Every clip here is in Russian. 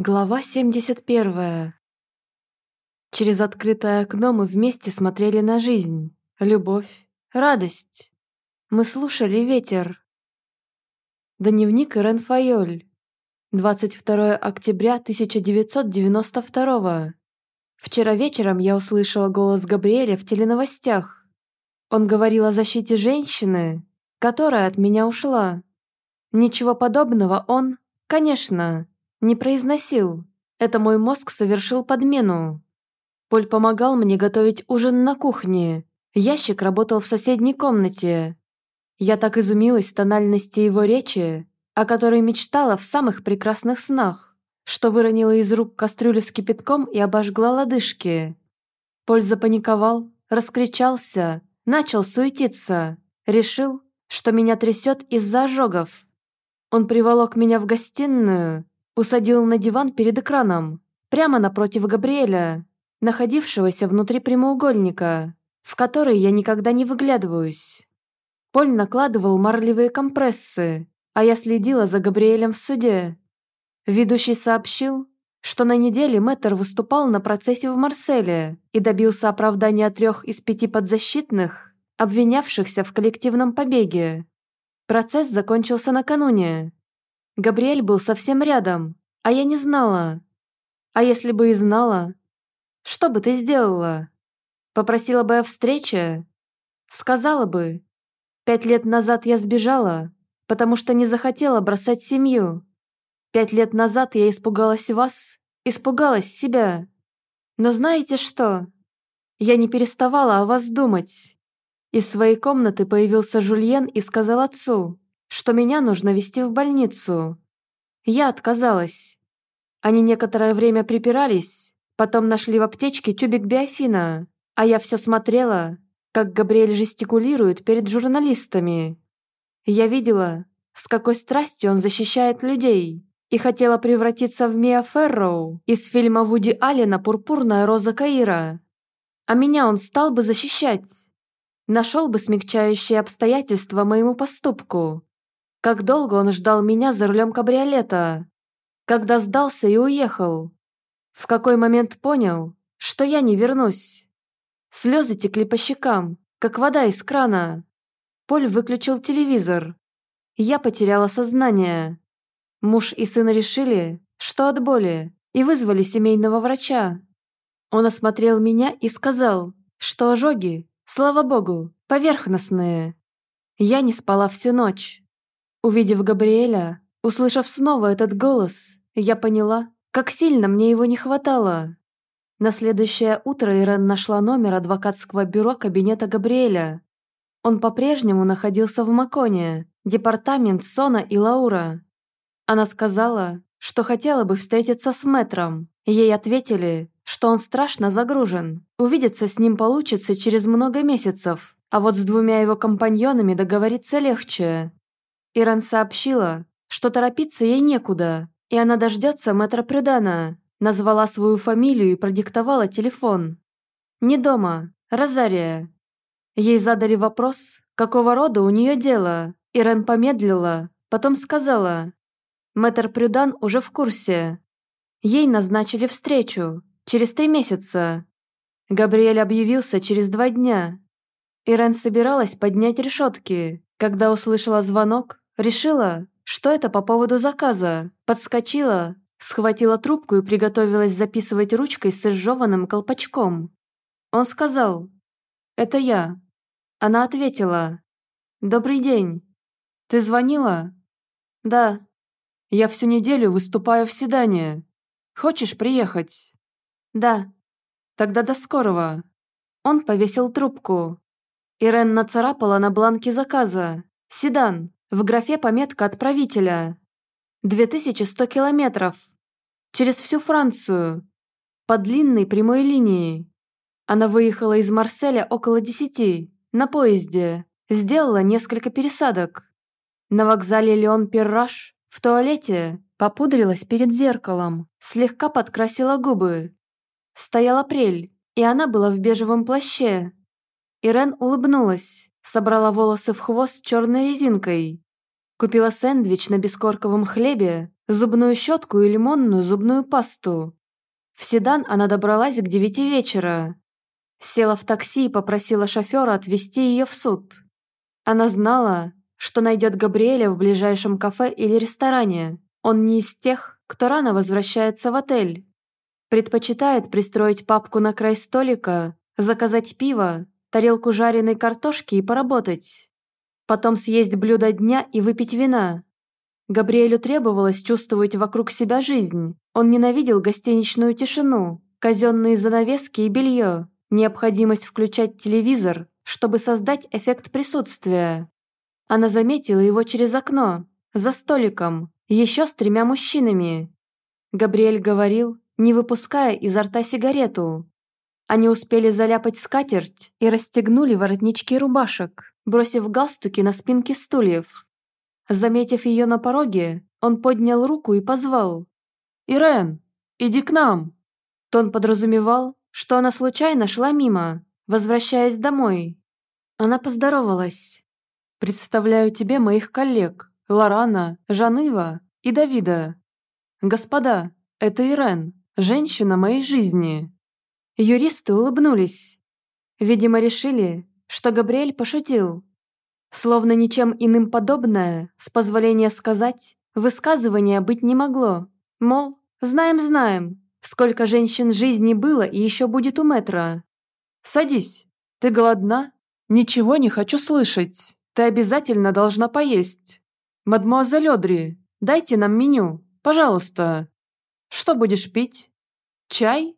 Глава 71. Через открытое окно мы вместе смотрели на жизнь, любовь, радость. Мы слушали ветер. Дневник Ирен Файоль. 22 октября 1992. Вчера вечером я услышала голос Габриэля в теленовостях. Он говорил о защите женщины, которая от меня ушла. Ничего подобного он, конечно, не произносил. Это мой мозг совершил подмену. Поль помогал мне готовить ужин на кухне. Ящик работал в соседней комнате. Я так изумилась тональности его речи, о которой мечтала в самых прекрасных снах, что выронила из рук кастрюлю с кипятком и обожгла лодыжки. Поль запаниковал, раскричался, начал суетиться, решил, что меня трясет из-за ожогов. Он приволок меня в гостиную, усадил на диван перед экраном, прямо напротив Габриэля, находившегося внутри прямоугольника, в который я никогда не выглядываюсь. Поль накладывал марлевые компрессы, а я следила за Габриэлем в суде. Ведущий сообщил, что на неделе Мэттер выступал на процессе в Марселе и добился оправдания трех из пяти подзащитных, обвинявшихся в коллективном побеге. Процесс закончился накануне. Габриэль был совсем рядом, а я не знала. А если бы и знала? Что бы ты сделала? Попросила бы о встрече? Сказала бы. Пять лет назад я сбежала, потому что не захотела бросать семью. Пять лет назад я испугалась вас, испугалась себя. Но знаете что? Я не переставала о вас думать. Из своей комнаты появился Жульен и сказал отцу, что меня нужно везти в больницу. Я отказалась. Они некоторое время припирались, потом нашли в аптечке тюбик биофина, а я все смотрела, как Габриэль жестикулирует перед журналистами. Я видела, с какой страстью он защищает людей, и хотела превратиться в Мия Ферроу из фильма Вуди Аллена «Пурпурная роза Каира». А меня он стал бы защищать. Нашел бы смягчающие обстоятельства моему поступку. Как долго он ждал меня за рулем кабриолета? Когда сдался и уехал? В какой момент понял, что я не вернусь? Слезы текли по щекам, как вода из крана. Поль выключил телевизор. Я потеряла сознание. Муж и сын решили, что от боли, и вызвали семейного врача. Он осмотрел меня и сказал, что ожоги, слава богу, поверхностные. Я не спала всю ночь. Увидев Габриэля, услышав снова этот голос, я поняла, как сильно мне его не хватало. На следующее утро Ирен нашла номер адвокатского бюро кабинета Габриэля. Он по-прежнему находился в Маконе, департамент Сона и Лаура. Она сказала, что хотела бы встретиться с мэтром. Ей ответили, что он страшно загружен. Увидеться с ним получится через много месяцев, а вот с двумя его компаньонами договориться легче. Иран сообщила, что торопиться ей некуда, и она дождется мэтра Прюдана, назвала свою фамилию и продиктовала телефон. «Не дома, Розария». Ей задали вопрос, какого рода у нее дело. Ирен помедлила, потом сказала, «Мэтр Прюдан уже в курсе. Ей назначили встречу, через три месяца». Габриэль объявился через два дня. Ирен собиралась поднять решетки, когда услышала звонок, решила, что это по поводу заказа, подскочила, схватила трубку и приготовилась записывать ручкой с изжеванным колпачком. Он сказал «Это я». Она ответила «Добрый день. Ты звонила?» «Да. Я всю неделю выступаю в Седане. Хочешь приехать?» «Да. Тогда до скорого». Он повесил трубку. Ирен нацарапала на бланке заказа. «Седан. В графе пометка отправителя. 2100 километров. Через всю Францию. По длинной прямой линии. Она выехала из Марселя около десяти, на поезде. Сделала несколько пересадок. На вокзале Леон-Перраш, в туалете, попудрилась перед зеркалом, слегка подкрасила губы. Стоял апрель, и она была в бежевом плаще, Ирен улыбнулась, собрала волосы в хвост черной резинкой. Купила сэндвич на бескорковом хлебе, зубную щетку и лимонную зубную пасту. В седан она добралась к девяти вечера. Села в такси и попросила шофера отвезти ее в суд. Она знала, что найдет Габриэля в ближайшем кафе или ресторане. Он не из тех, кто рано возвращается в отель. Предпочитает пристроить папку на край столика, заказать пиво, тарелку жареной картошки и поработать. Потом съесть блюдо дня и выпить вина. Габриэлю требовалось чувствовать вокруг себя жизнь. Он ненавидел гостиничную тишину, казенные занавески и белье, необходимость включать телевизор, чтобы создать эффект присутствия. Она заметила его через окно, за столиком, еще с тремя мужчинами. Габриэль говорил, не выпуская изо рта сигарету. Они успели заляпать скатерть и расстегнули воротнички рубашек, бросив галстуки на спинки стульев. Заметив ее на пороге, он поднял руку и позвал. «Ирен, иди к нам!» Тон подразумевал, что она случайно шла мимо, возвращаясь домой. Она поздоровалась. «Представляю тебе моих коллег, Лорана, Жаныва и Давида. Господа, это Ирен, женщина моей жизни». Юристы улыбнулись. Видимо, решили, что Габриэль пошутил. Словно ничем иным подобное, с позволения сказать, высказывания быть не могло. Мол, знаем-знаем, сколько женщин жизни было и еще будет у метра. «Садись. Ты голодна? Ничего не хочу слышать. Ты обязательно должна поесть. Мадмуазель Одри, дайте нам меню, пожалуйста. Что будешь пить? Чай?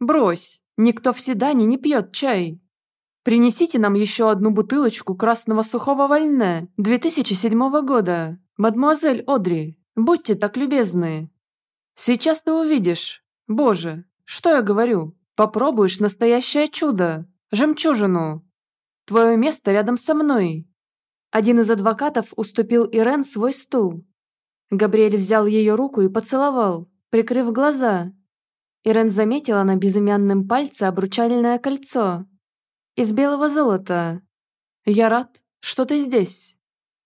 Брось, никто в Седане не пьет чай. Принесите нам еще одну бутылочку красного сухого вольне 2007 года. Мадмуазель Одри, будьте так любезны. Сейчас ты увидишь. Боже, что я говорю? Попробуешь настоящее чудо. Жемчужину. Твое место рядом со мной. Один из адвокатов уступил Ирен свой стул. Габриэль взял ее руку и поцеловал, прикрыв глаза. Ирен заметила на безымянном пальце обручальное кольцо, из белого золота. Я рад, что ты здесь».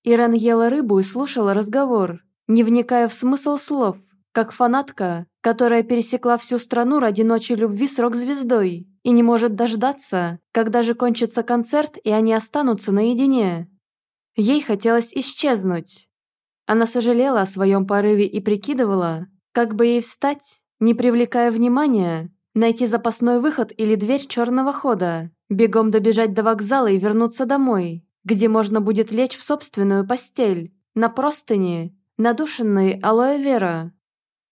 Ирен ела рыбу и слушала разговор, не вникая в смысл слов, как фанатка, которая пересекла всю страну ради ночи любви с рок-звездой и не может дождаться, когда же кончится концерт и они останутся наедине. Ей хотелось исчезнуть. Она сожалела о своем порыве и прикидывала, как бы ей встать, не привлекая внимания, найти запасной выход или дверь черного хода, Бегом добежать до вокзала и вернуться домой, где можно будет лечь в собственную постель, на простыни, надушенные алоэ вера.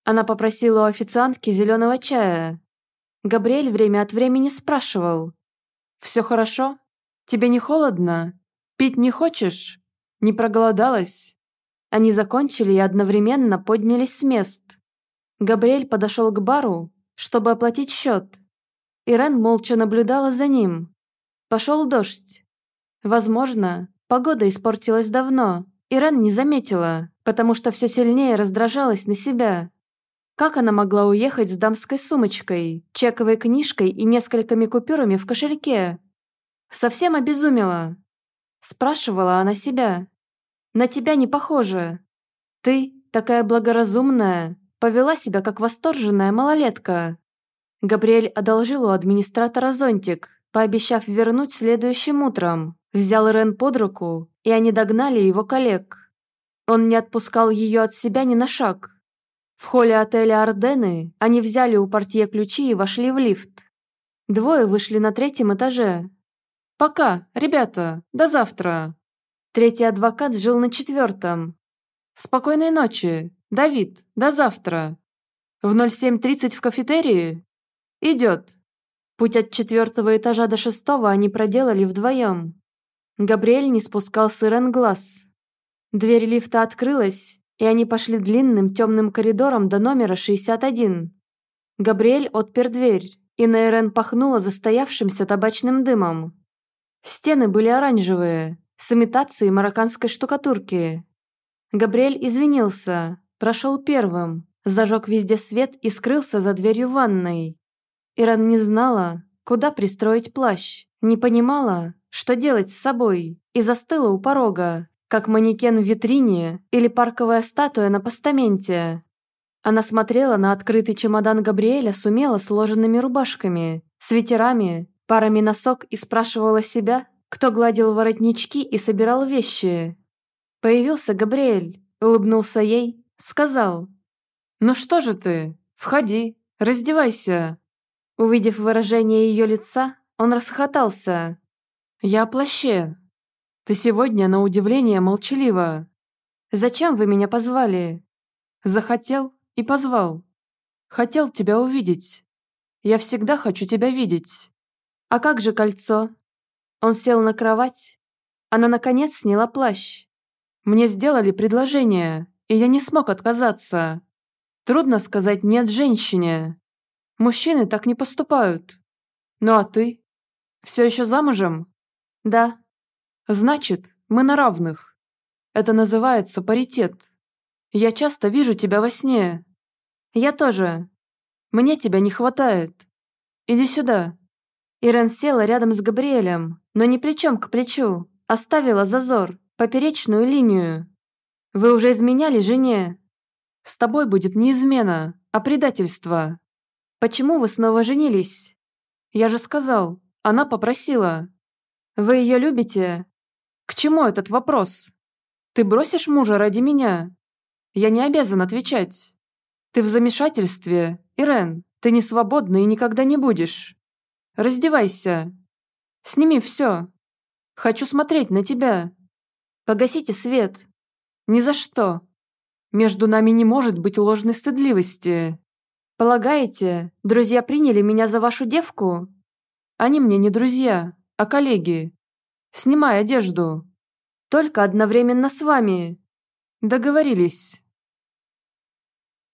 Она попросила у официантки зеленого чая. Габриэль время от времени спрашивал. «Все хорошо? Тебе не холодно? Пить не хочешь? Не проголодалась?» Они закончили и одновременно поднялись с мест. Габриэль подошел к бару, чтобы оплатить счет. Ирен молча наблюдала за ним. Пошел дождь. Возможно, погода испортилась давно. Ирен не заметила, потому что все сильнее раздражалась на себя. Как она могла уехать с дамской сумочкой, чековой книжкой и несколькими купюрами в кошельке? Совсем обезумела. Спрашивала она себя. На тебя не похоже. Ты, такая благоразумная, повела себя как восторженная малолетка. Габриэль одолжил у администратора зонтик, пообещав вернуть следующим утром. Взял Рен под руку, и они догнали его коллег. Он не отпускал ее от себя ни на шаг. В холле отеля «Ордены» они взяли у портье ключи и вошли в лифт. Двое вышли на третьем этаже. «Пока, ребята, до завтра!» Третий адвокат жил на четвертом. «Спокойной ночи, Давид, до завтра!» «В 07.30 в кафетерии?» «Идет». Путь от четвертого этажа до шестого они проделали вдвоем. Габриэль не спускал с Ирен глаз. Дверь лифта открылась, и они пошли длинным темным коридором до номера 61. Габриэль отпер дверь, и на Ирен пахнуло застоявшимся табачным дымом. Стены были оранжевые, с имитацией марокканской штукатурки. Габриэль извинился, прошел первым, зажег везде свет и скрылся за дверью ванной. Иран не знала, куда пристроить плащ, не понимала, что делать с собой, и застыла у порога, как манекен в витрине или парковая статуя на постаменте. Она смотрела на открытый чемодан Габриэля с умело сложенными рубашками, свитерами, парами носок и спрашивала себя, кто гладил воротнички и собирал вещи. Появился Габриэль, улыбнулся ей, сказал «Ну что же ты, входи, раздевайся». Увидев выражение ее лица, он расхохотался. «Я о плаще. Ты сегодня, на удивление, молчалива. Зачем вы меня позвали?» «Захотел и позвал. Хотел тебя увидеть. Я всегда хочу тебя видеть». «А как же кольцо?» Он сел на кровать. Она, наконец, сняла плащ. «Мне сделали предложение, и я не смог отказаться. Трудно сказать «нет» женщине. Мужчины так не поступают. Ну а ты? Все еще замужем? Да. Значит, мы на равных. Это называется паритет. Я часто вижу тебя во сне. Я тоже. Мне тебя не хватает. Иди сюда. Ирен села рядом с Габриэлем, но не плечом к плечу, оставила зазор, поперечную линию. Вы уже изменяли жене. С тобой будет не измена, а предательство. Почему вы снова женились? Я же сказал, она попросила. Вы ее любите? К чему этот вопрос? Ты бросишь мужа ради меня? Я не обязан отвечать. Ты в замешательстве, Ирен. Ты не свободна и никогда не будешь. Раздевайся. Сними все. Хочу смотреть на тебя. Погасите свет. Ни за что. Между нами не может быть ложной стыдливости. «Полагаете, друзья приняли меня за вашу девку?» «Они мне не друзья, а коллеги. Снимай одежду. Только одновременно с вами». «Договорились».